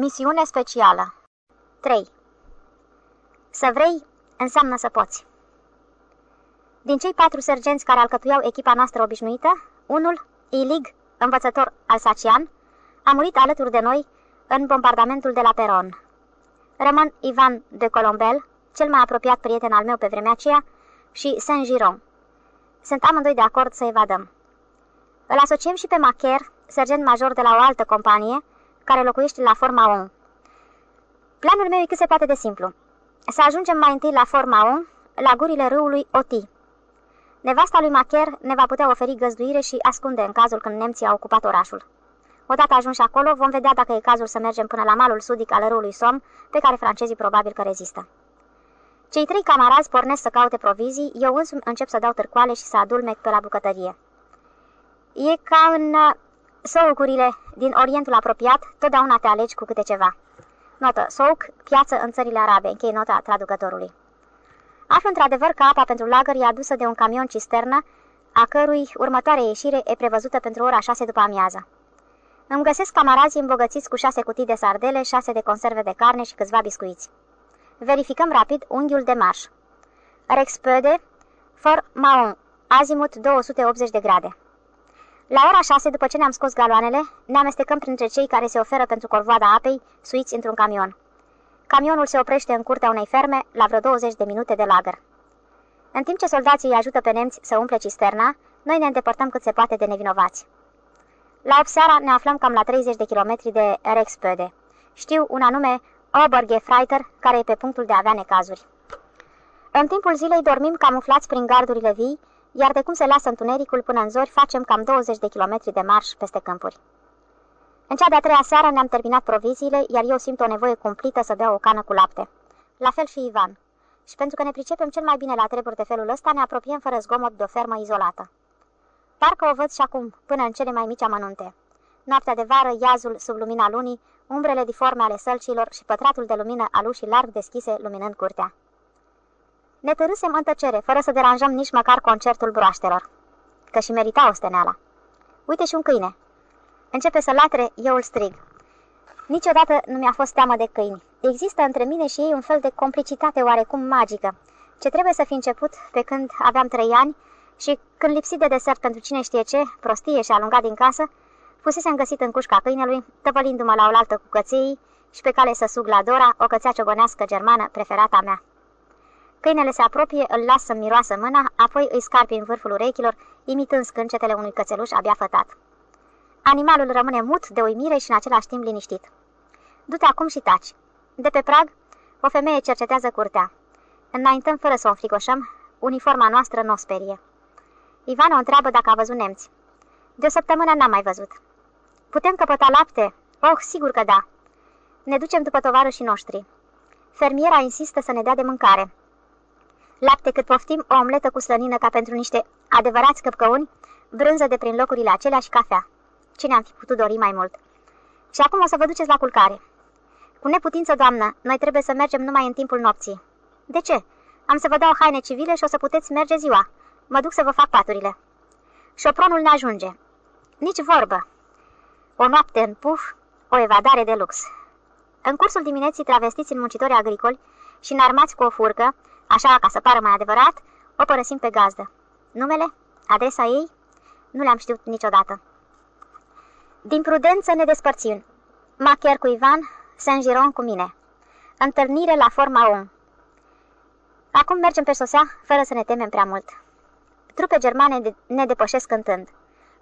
Misiune specială 3. Să vrei înseamnă să poți. Din cei patru sergenți care alcătuiau echipa noastră obișnuită, unul, Ilig, învățător alsacian, a murit alături de noi în bombardamentul de la Peron. Rămân Ivan de Colombel, cel mai apropiat prieten al meu pe vremea aceea, și Saint-Giron. Sunt amândoi de acord să evadăm. Îl asociem și pe Macher, sergent major de la o altă companie, care locuiește la Forma 1. Planul meu e cât se poate de simplu. Să ajungem mai întâi la Forma 1, la gurile râului Oti. Nevasta lui Macher ne va putea oferi găzduire și ascunde în cazul când nemții au ocupat orașul. Odată ajunși acolo, vom vedea dacă e cazul să mergem până la malul sudic al râului Som, pe care francezii probabil că rezistă. Cei trei camarazi pornesc să caute provizii, eu însumi încep să dau târcoale și să adulmec pe la bucătărie. E ca în uh, soucurile din Orientul apropiat, totdeauna te alegi cu câte ceva. Notă, souc, piață în țările arabe, închei nota traducătorului. Aflu într-adevăr că apa pentru lagăr e adusă de un camion cisternă, a cărui următoare ieșire e prevăzută pentru ora 6 după amiază. Îmi găsesc camarazii îmbogățiți cu șase cutii de sardele, șase de conserve de carne și câțiva biscuiți. Verificăm rapid unghiul de marș. Rexpöde, for Maon, azimut 280 de grade. La ora 6, după ce ne-am scos galoanele, ne amestecăm printre cei care se oferă pentru corvoada apei, suiți într-un camion. Camionul se oprește în curtea unei ferme, la vreo 20 de minute de lagăr. În timp ce soldații îi ajută pe nemți să umple cisterna, noi ne îndepărtăm cât se poate de nevinovați. La 8 seara ne aflăm cam la 30 de kilometri de Rexpöde. Știu un anume Obergefreiter, care e pe punctul de a avea necazuri. În timpul zilei dormim camuflați prin gardurile vii, iar de cum se lasă întunericul până în zori, facem cam 20 de kilometri de marș peste câmpuri. În cea de-a treia seară ne-am terminat proviziile, iar eu simt o nevoie cumplită să beau o cană cu lapte. La fel și Ivan. Și pentru că ne pricepem cel mai bine la treburi de felul ăsta, ne apropiem fără zgomot de o fermă izolată. Parcă o văd și acum, până în cele mai mici amănunte. Noaptea de vară, iazul sub lumina lunii, umbrele diforme ale sălcilor și pătratul de lumină al ușii larg deschise luminând curtea. Ne târâsem în tăcere, fără să deranjăm nici măcar concertul broaștelor, că și merita steneala. Uite și un câine. Începe să latre, eu îl strig. Niciodată nu mi-a fost teamă de câini. Există între mine și ei un fel de complicitate oarecum magică, ce trebuie să fi început pe când aveam trei ani și când lipsit de desert pentru cine știe ce, prostie și alungat din casă, fusesem găsit în cușca câinelui, tăvălindu-mă la oaltă cu căței și pe cale să sug la Dora, o cățea ciobănească germană preferata mea. Câinele se apropie, îl lasă să miroasă mâna, apoi îi scarpi în vârful urechilor, imitând scâncetele unui cățeluș abia fătat. Animalul rămâne mut de uimire și în același timp liniștit. Du-te acum și taci. De pe prag, o femeie cercetează curtea. Înaintăm fără să o înfricoșăm, uniforma noastră nu o sperie. Ivan o întreabă dacă a văzut nemți. De o săptămână n-am mai văzut. Putem căpăta lapte? Oh, sigur că da. Ne ducem după tovarășii noștri. Fermiera insistă să ne dea de mâncare. Lapte cât poftim, o omletă cu slănină ca pentru niște adevărați căpcăuni, brânză de prin locurile acelea și cafea. Cine am fi putut dori mai mult? Și acum o să vă duceți la culcare. Cu neputință, doamnă, noi trebuie să mergem numai în timpul nopții. De ce? Am să vă dau haine civile și o să puteți merge ziua. Mă duc să vă fac paturile. Șopronul ne ajunge. Nici vorbă. O noapte în puf, o evadare de lux. În cursul dimineții, travestiți în muncitori agricoli și înarmați cu o furcă, așa ca să pară mai adevărat, o părăsim pe gazdă. Numele? Adresa ei? Nu le-am știut niciodată. Din prudență ne despărțim. Macher cu Ivan, Saint-Giron cu mine. Întâlnire la forma 1. Acum mergem pe sosea, fără să ne temem prea mult. Trupe germane ne depășesc cântând.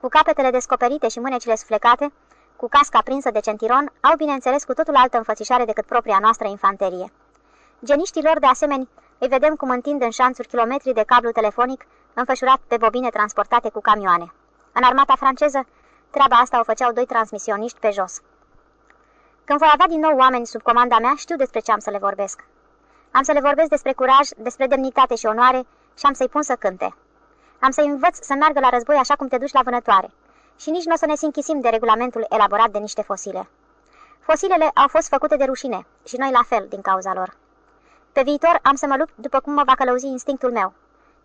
Cu capetele descoperite și mânecile suflecate, cu casca prinsă de centiron, au bineînțeles cu totul altă înfățișare decât propria noastră infanterie. Geniștilor, de asemenea, îi vedem cum întind în șanțuri kilometri de cablu telefonic înfășurat pe bobine transportate cu camioane. În armata franceză, treaba asta o făceau doi transmisioniști pe jos. Când voi avea din nou oameni sub comanda mea, știu despre ce am să le vorbesc. Am să le vorbesc despre curaj, despre demnitate și onoare și am să-i pun să cânte. Am să-i învăț să meargă la război așa cum te duci la vânătoare. Și nici nu o să ne sinchisim de regulamentul elaborat de niște fosile. Fosilele au fost făcute de rușine și noi la fel din cauza lor. Pe viitor am să mă lupt după cum mă va călăuzi instinctul meu.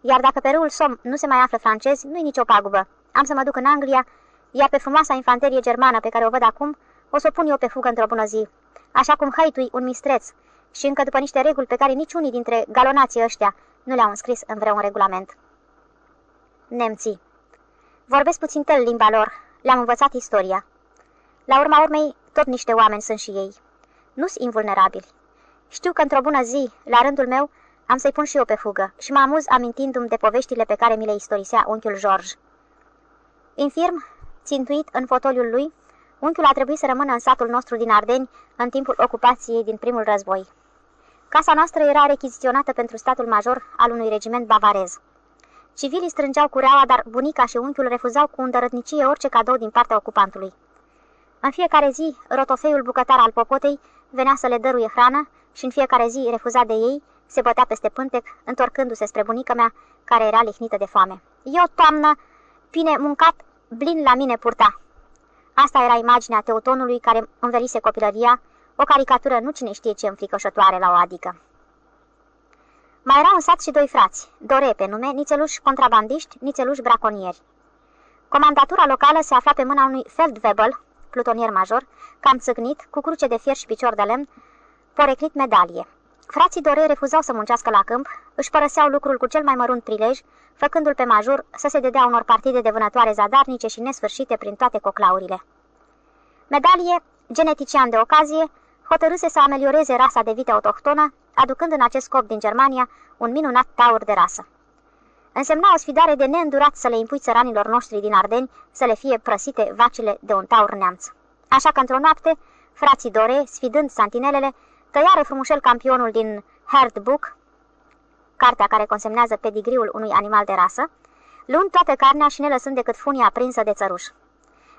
Iar dacă pe râul Som nu se mai află francezi, nu-i nicio pagubă. Am să mă duc în Anglia, iar pe frumoasa infanterie germană pe care o văd acum, o să o pun eu pe fugă într-o bună zi. așa cum hăitui un mistreț, și încă după niște reguli pe care niciunii dintre galonații ăștia nu le-au înscris în vreun regulament. Nemții. Vorbesc puțin tel limba lor, le-am învățat istoria. La urma urmei, tot niște oameni sunt și ei. Nu sunt invulnerabili. Știu că într-o bună zi, la rândul meu, am să-i pun și eu pe fugă și mă amuz amintindu-mi de poveștile pe care mi le istorisea unchiul George. Infirm, țintuit în fotoliul lui, unchiul a trebuit să rămână în satul nostru din Ardeni în timpul ocupației din primul război. Casa noastră era rechiziționată pentru statul major al unui regiment bavarez. Civilii strângeau cureaua, dar bunica și unchiul refuzau cu îndărătnicie orice cadou din partea ocupantului. În fiecare zi, rotofeiul bucătar al popotei venea să le dăruie hrană și în fiecare zi, refuzat de ei, se bătea peste pântec, întorcându-se spre bunica mea, care era lihnită de foame. Eu, toamnă, pine muncat, blin la mine purta. Asta era imaginea teutonului care învelise copilăria, o caricatură nu cine știe ce înfricoșătoare la o adică. Mai erau în sat și doi frați, Dore pe nume, nițeluși contrabandiști, nițeluși braconieri. Comandatura locală se afla pe mâna unui Feldwebel, plutonier major, cam țâcnit, cu cruce de fier și picior de lemn, poreclit medalie. Frații Dore refuzau să muncească la câmp, își părăseau lucrul cu cel mai mărunt prilej, făcându-l pe major să se dedea unor partide de vânătoare zadarnice și nesfârșite prin toate coclaurile. Medalie, genetician de ocazie, hotărâse să amelioreze rasa de vite autohtonă, aducând în acest scop din Germania un minunat taur de rasă. Însemna o sfidare de neîndurat să le impui țăranilor noștri din Ardeni să le fie prăsite vacile de un taur neamț. Așa că într-o noapte, frații Dore, sfidând santinelele, tăiară frumușel campionul din Herd Book, cartea care consemnează pedigriul unui animal de rasă, luând toată carnea și ne lăsând decât funia aprinsă de țăruș.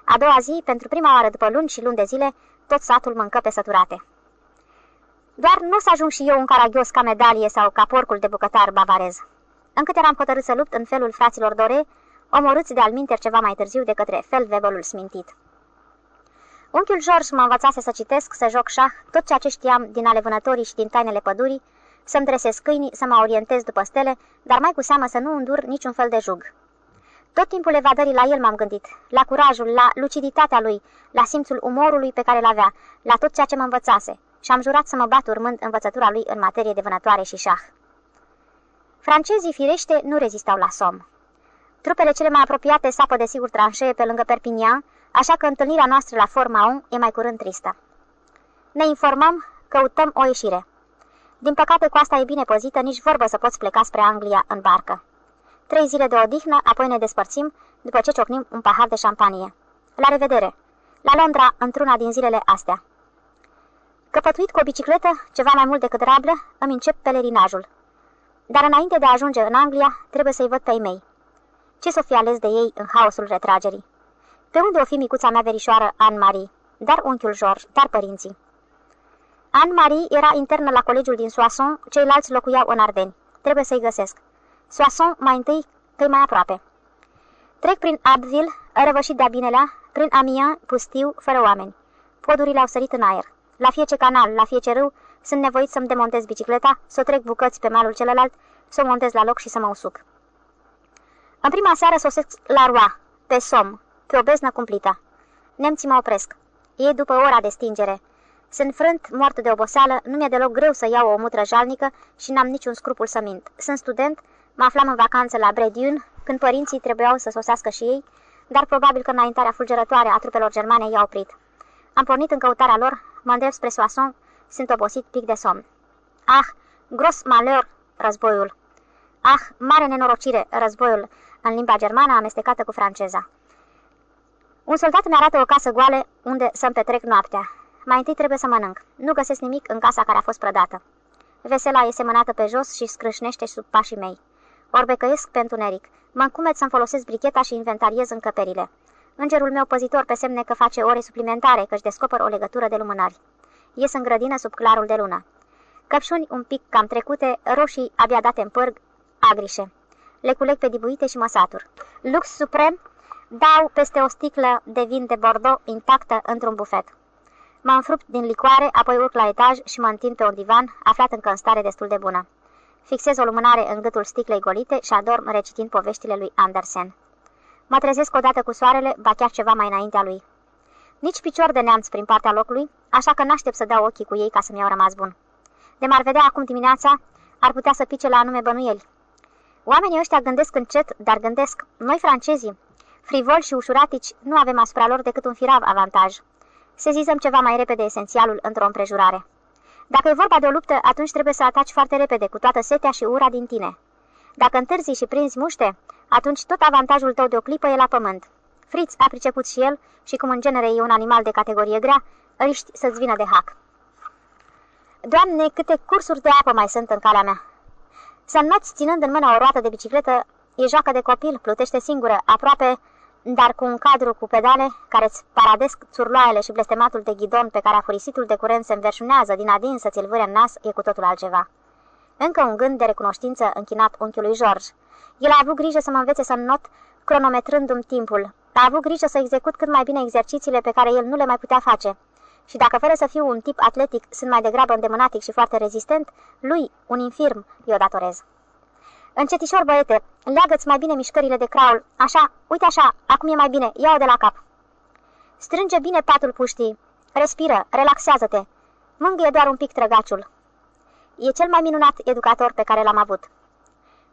A doua zi, pentru prima oară după luni și luni de zile, tot satul mâncă pe săturate. Doar nu să ajung și eu un caragios ca medalie sau ca porcul de bucătar bavarez. Încât eram hotărât să lupt în felul fraților Dore, omorâți de alminter ceva mai târziu de către Feldwebelul smintit. Unchiul George mă învățase să citesc, să joc șah, tot ceea ce știam din ale vânătorii și din tainele pădurii, să-mi dresez câinii, să mă orientez după stele, dar mai cu seamă să nu îndur niciun fel de jug. Tot timpul evadării la el m-am gândit, la curajul, la luciditatea lui, la simțul umorului pe care îl avea, la tot ceea ce mă învățase și am jurat să mă bat urmând învățătura lui în materie de vânătoare și șah. Francezii, firește, nu rezistau la somn. Trupele cele mai apropiate sapă de sigur tranșee pe lângă Perpignan, așa că întâlnirea noastră la Forma e mai curând tristă. Ne informăm, căutăm o ieșire. Din păcate, coasta e bine pozită, nici vorbă să poți pleca spre Anglia în barcă. Trei zile de odihnă, apoi ne despărțim, după ce ciocnim un pahar de șampanie. La revedere! La Londra, într-una din zilele astea. Căpătuit cu o bicicletă, ceva mai mult decât rablă, îmi încep pelerinajul. Dar înainte de a ajunge în Anglia, trebuie să-i văd pe ei mei. Ce să fi ales de ei în haosul retragerii? Pe unde o fi micuța mea verișoară Anne-Marie? Dar unchiul George, dar părinții. Anne-Marie era internă la colegiul din Soissons, ceilalți locuiau în Ardeni. Trebuie să-i găsesc. Soissons mai întâi, că mai aproape. Trec prin Abbeville, răvășit de-a binelea, prin Amiens, pustiu, fără oameni. Podurile au sărit în aer. La fiecare canal, la fiecare râu, sunt nevoit să-mi demontez bicicleta, să o trec bucăți pe malul celălalt, să o montez la loc și să mă usuc. În prima seară sosesc la Roa, pe Som, pe o beznă cumplită. Nemții mă opresc. E după ora de stingere. Sunt frânt, mort de oboseală, nu mi-e deloc greu să iau o mutră jalnică și n-am niciun scrupul să mint. Sunt student, mă aflam în vacanță la Brediun, când părinții trebuiau să sosească și ei, dar probabil că înaintarea fulgerătoare a trupelor germane i-a oprit. Am pornit în căutarea lor, mă îndrept spre Soissons, sunt obosit pic de somn. Ah, gros malheur, războiul. Ah, mare nenorocire, războiul, în limba germană amestecată cu franceza. Un soldat mi arată o casă goală unde să-mi petrec noaptea. Mai întâi trebuie să mănânc. Nu găsesc nimic în casa care a fost prădată. Vesela e semănată pe jos și scrâșnește sub pașii mei. Orbecăiesc pe întuneric. Mă încumet să-mi folosesc bricheta și inventariez încăperile. Îngerul meu păzitor pe semne că face ore suplimentare, că-și descoperă o legătură de lumânari. Ies în grădină sub clarul de lună. Căpșuni un pic cam trecute, roșii abia date în pârg, agrișe. Le culeg pe dibuite și mă satur. Lux suprem, dau peste o sticlă de vin de Bordeaux intactă într-un bufet. Mă înfrupt din licoare, apoi urc la etaj și mă întind pe un divan, aflat încă în stare destul de bună. Fixez o lumânare în gâtul sticlei golite și adorm recitind poveștile lui Andersen. Mă trezesc odată cu soarele, ba chiar ceva mai înaintea lui. Nici picior de neamț prin partea locului, așa că n-aștept să dau ochii cu ei ca să-mi iau rămas bun. De m-ar vedea acum dimineața, ar putea să pice la anume bănuieli. Oamenii ăștia gândesc încet, dar gândesc. Noi, francezii, frivoli și ușuratici, nu avem asupra lor decât un firav avantaj. Sezizăm ceva mai repede esențialul într-o împrejurare. Dacă e vorba de o luptă, atunci trebuie să ataci foarte repede, cu toată setea și ura din tine. Dacă întârzi și prinzi muște, atunci tot avantajul tău de o clipă e la pământ. Fritz a priceput și el și cum în genere e un animal de categorie grea, riști să-ți vină de hac. Doamne, câte cursuri de apă mai sunt în calea mea! Să înnoți ținând în mână o roată de bicicletă e joacă de copil, plutește singură, aproape, dar cu un cadru cu pedale care îți paradesc țurloaiele și blestematul de ghidon pe care afurisitul de curent se înverșunează din adin să ți-l vâre în nas e cu totul altceva. Încă un gând de recunoștință închinat unchiului George. El a avut grijă să mă învețe să not, cronometrându-mi timpul. A avut grijă să execut cât mai bine exercițiile pe care el nu le mai putea face. Și dacă fără să fiu un tip atletic sunt mai degrabă îndemânatic și foarte rezistent, lui, un infirm, eu datorez. Încetișor, băiete, leagă-ți mai bine mișcările de craul. Așa, uite așa, acum e mai bine, ia-o de la cap. Strânge bine patul puștii. Respiră, relaxează-te. Mângâie doar un pic trăgaciul. E cel mai minunat educator pe care l-am avut.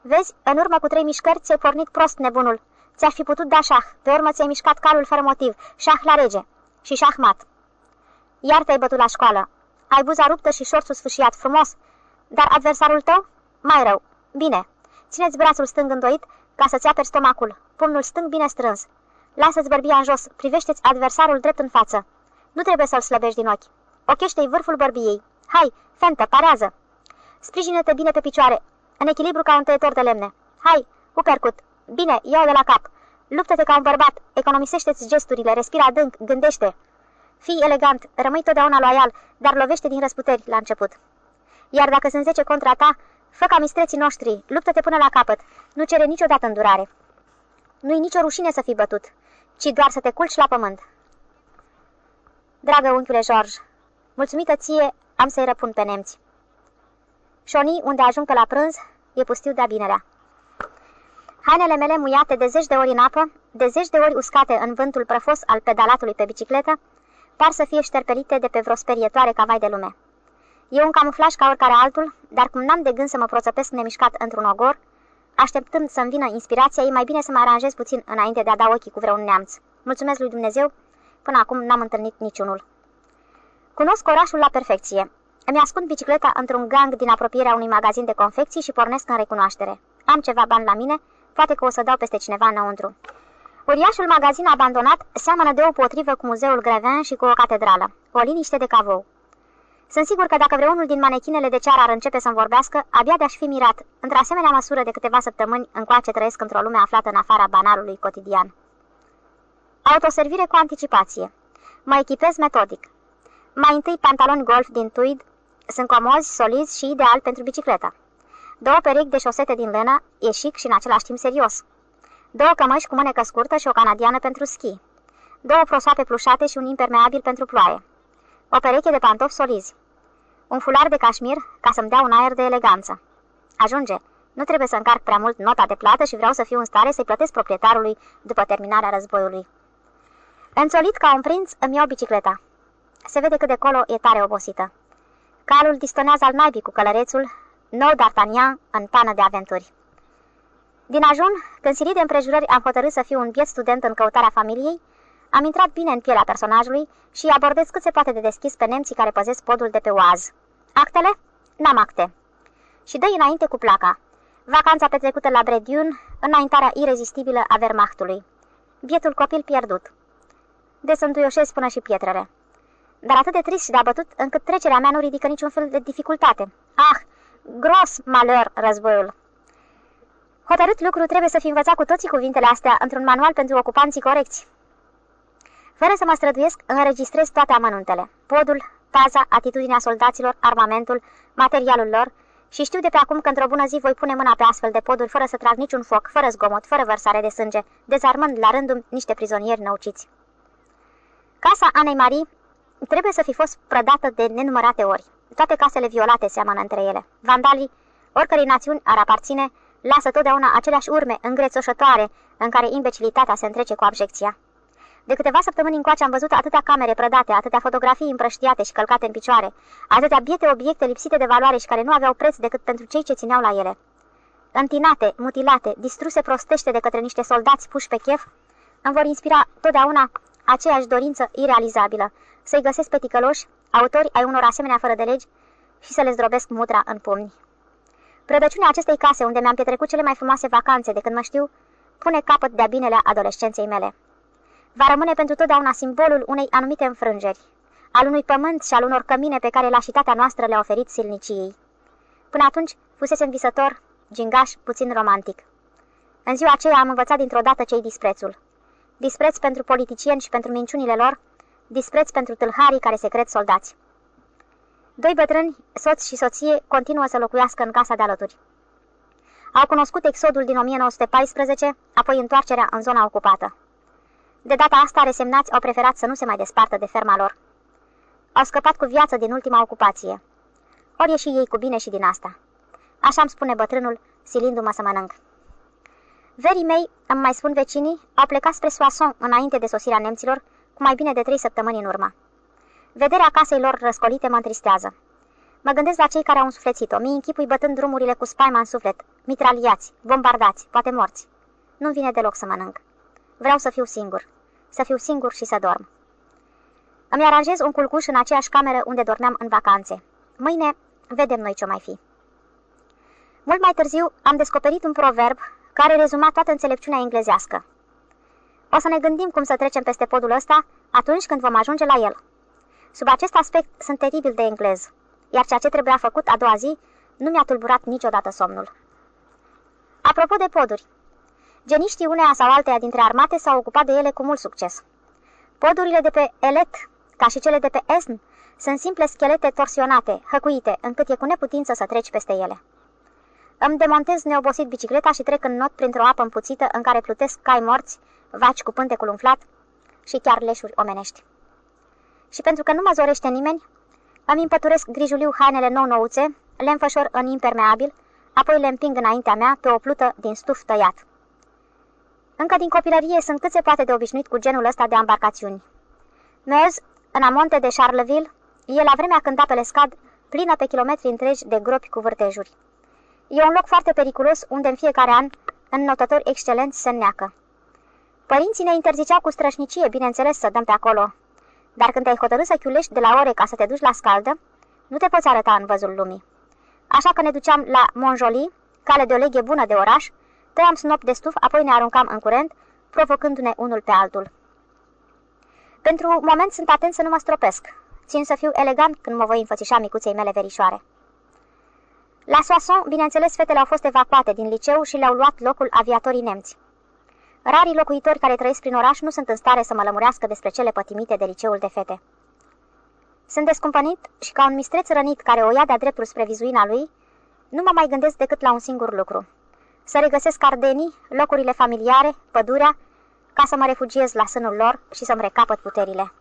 Vezi, în urmă cu trei mișcări ți-ai pornit prost nebunul. Ți-aș fi putut da șah, pe urmă ți-ai mișcat calul fără motiv, șah la rege și șahmat. Iar te-ai bătut la școală. Ai buza ruptă și șorțul sfâșiat frumos, dar adversarul tău? Mai rău. Bine, țineți brațul stâng îndoit ca să-ți aperi stomacul, pumnul stâng bine strâns. Lasă-ți bărbia în jos, privește-ți adversarul drept în față. Nu trebuie să-l slăbești din ochi. Ochește-i vârful bărbiei. Hai, fentă, parează! Sprijină-te bine pe picioare, în echilibru ca un tăietor de lemne. Hai, upercut! Bine, ia de la cap! Luptă-te ca un bărbat, economisește-ți gesturile, respira adânc, gândește. Fii elegant, rămâi totdeauna loial, dar lovește din răsputeri la început. Iar dacă sunt zece contra ta, fă ca mistreții noștri, luptă-te până la capăt, nu cere niciodată îndurare. Nu-i nicio rușine să fii bătut, ci doar să te culci la pământ. Dragă unchiule George, mulțumită ție, am să-i răpun pe nemți. Șoni, unde ajung pe la prânz, e pustiu de-a binerea. Hainele mele muiate de zeci de ori în apă, de zeci de ori uscate în vântul prăfos al pedalatului pe bicicletă, par să fie șterpelite de pe vreo sperietoare ca vai de lume. E un camuflaj ca oricare altul, dar cum n-am de gând să mă proțăpesc nemișcat într-un ogor, așteptând să-mi vină inspirația, e mai bine să mă aranjez puțin înainte de a da ochii cu vreun neamț. Mulțumesc lui Dumnezeu, până acum n-am întâlnit niciunul. Cunosc orașul la perfecție. Îmi ascund bicicleta într-un gang din apropierea unui magazin de confecții și pornesc în recunoaștere. Am ceva bani la mine, poate că o să dau peste cineva înăuntru. Uriașul magazin abandonat seamănă de o potrivă cu muzeul Grevin și cu o catedrală. O liniște de cavou. Sunt sigur că dacă vreunul din manechinele de ceară ar începe să-mi vorbească, abia de-aș fi mirat, într-asemenea măsură de câteva săptămâni încoace trăiesc într-o lume aflată în afara banalului cotidian. Autoservire cu anticipație. Mă echipez metodic. Mai întâi pantaloni golf din tuid, sunt comozi, solizi și ideal pentru bicicletă. Două perechi de șosete din lână, e chic și în același timp serios. Două cămăși cu mânecă scurtă și o canadiană pentru schi. Două prosoape plușate și un impermeabil pentru ploaie. O pereche de pantofi solizi. Un fular de cașmir ca să-mi dea un aer de eleganță. Ajunge. Nu trebuie să încarc prea mult nota de plată și vreau să fiu în stare să-i plătesc proprietarului după terminarea războiului. Înțolit ca un prinț, îmi iau bicicleta. Se vede cât de colo e tare obosită. Calul distonează al naibii cu călărețul, nou D'Artagnan în pană de aventuri. Din ajun, când silit de împrejurări am hotărât să fiu un biet student în căutarea familiei, am intrat bine în pielea personajului și abordez cât se poate de deschis pe nemții care păzesc podul de pe oaz. Actele? N-am acte. Și dă înainte cu placa. Vacanța petrecută la Brediun, înaintarea irezistibilă a Wehrmachtului. Bietul copil pierdut. Desântuioșesc până și pietrele. Dar atât de trist și de abătut, încât trecerea mea nu ridică niciun fel de dificultate. Ah, gros malheur războiul! Hotărât lucru trebuie să fi învățat cu toții cuvintele astea într-un manual pentru ocupanții corecți. Fără să mă străduiesc, înregistrez toate amănuntele. Podul, paza, atitudinea soldaților, armamentul, materialul lor și știu de pe acum că într-o bună zi voi pune mâna pe astfel de poduri fără să trag niciun foc, fără zgomot, fără vărsare de sânge, dezarmând la rândul niște prizonieri năuciți. Casa Anei Marie trebuie să fi fost prădată de nenumărate ori. Toate casele violate seamănă între ele. Vandalii, oricărei națiuni ar aparține, lasă totdeauna aceleași urme îngrețoșătoare în care imbecilitatea se întrece cu abjecția. De câteva săptămâni încoace am văzut atâtea camere prădate, atâtea fotografii împrăștiate și călcate în picioare, atâtea biete obiecte lipsite de valoare și care nu aveau preț decât pentru cei ce țineau la ele. Întinate, mutilate, distruse prostește de către niște soldați puși pe chef, îmi vor inspira totdeauna aceeași dorință irealizabilă, să-i găsesc pe ticăloși, autori ai unor asemenea fără de legi, și să le zdrobesc mutra în pumni. Prădăciunea acestei case, unde mi-am petrecut cele mai frumoase vacanțe de când mă știu, pune capăt de-a binele adolescenței mele. Va rămâne pentru totdeauna simbolul unei anumite înfrângeri, al unui pământ și al unor cămine pe care lașitatea noastră le-a oferit silniciei. Până atunci fusesem visător, gingaș, puțin romantic. În ziua aceea am învățat dintr-o dată cei disprețul. Dispreț pentru politicieni și pentru minciunile lor, dispreț pentru tâlharii care se cred soldați. Doi bătrâni, soț și soție, continuă să locuiască în casa de alături. Au cunoscut exodul din 1914, apoi întoarcerea în zona ocupată. De data asta, resemnați au preferat să nu se mai despartă de ferma lor. Au scăpat cu viață din ultima ocupație. Ori ieși ei cu bine și din asta. Așa îmi spune bătrânul, silindu-mă să mănânc. Verii mei, îmi mai spun vecinii, au plecat spre Soissons înainte de sosirea nemților, cu mai bine de trei săptămâni în urmă. Vederea casei lor răscolite mă întristează. Mă gândesc la cei care au însuflețit-o, mi închipui bătând drumurile cu spaima în suflet, mitraliați, bombardați, poate morți. Nu vine deloc să mănânc. Vreau să fiu singur. Să fiu singur și să dorm. Îmi aranjez un culcuș în aceeași cameră unde dormeam în vacanțe. Mâine vedem noi ce mai fi. Mult mai târziu am descoperit un proverb care rezuma toată înțelepciunea englezească. O să ne gândim cum să trecem peste podul ăsta atunci când vom ajunge la el. Sub acest aspect sunt teribil de englez, iar ceea ce trebuia făcut a doua zi nu mi-a tulburat niciodată somnul. Apropo de poduri, geniștii uneia sau alteia dintre armate s-au ocupat de ele cu mult succes. Podurile de pe Elet, ca și cele de pe Esn, sunt simple schelete torsionate, hăcuite, încât e cu neputință să treci peste ele. Îmi demontez neobosit bicicleta și trec în not printr-o apă împuțită în care plutesc cai morți, vaci cu pântecul umflat și chiar leșuri omenești și pentru că nu mă zorește nimeni, îmi împăturesc grijuliu hainele nou-nouțe, le înfășor în impermeabil, apoi le împing înaintea mea pe o plută din stuf tăiat. Încă din copilărie sunt cât se poate de obișnuit cu genul ăsta de embarcațiuni. Mers, în amonte de Charleville, e la vremea când apele scad, plină pe kilometri întregi de gropi cu vârtejuri. E un loc foarte periculos unde în fiecare an înnotători excelenți se neacă. Părinții ne interziceau cu strășnicie, bineînțeles, să dăm pe acolo, dar când te-ai hotărât să chiulești de la ore ca să te duci la scaldă, nu te poți arăta în văzul lumii. Așa că ne duceam la Monjoli, cale de o leghe bună de oraș, tăiam snop de stuf, apoi ne aruncam în curent, provocându-ne unul pe altul. Pentru moment sunt atent să nu mă stropesc. Țin să fiu elegant când mă voi înfățișa micuței mele verișoare. La Soissons, bineînțeles, fetele au fost evacuate din liceu și le-au luat locul aviatorii nemți. Rarii locuitori care trăiesc prin oraș nu sunt în stare să mă lămurească despre cele pătimite de liceul de fete. Sunt descumpănit și ca un mistreț rănit care o ia de-a dreptul spre vizuina lui, nu mă mai gândesc decât la un singur lucru. Să regăsesc ardenii, locurile familiare, pădurea, ca să mă refugiez la sânul lor și să-mi recapăt puterile.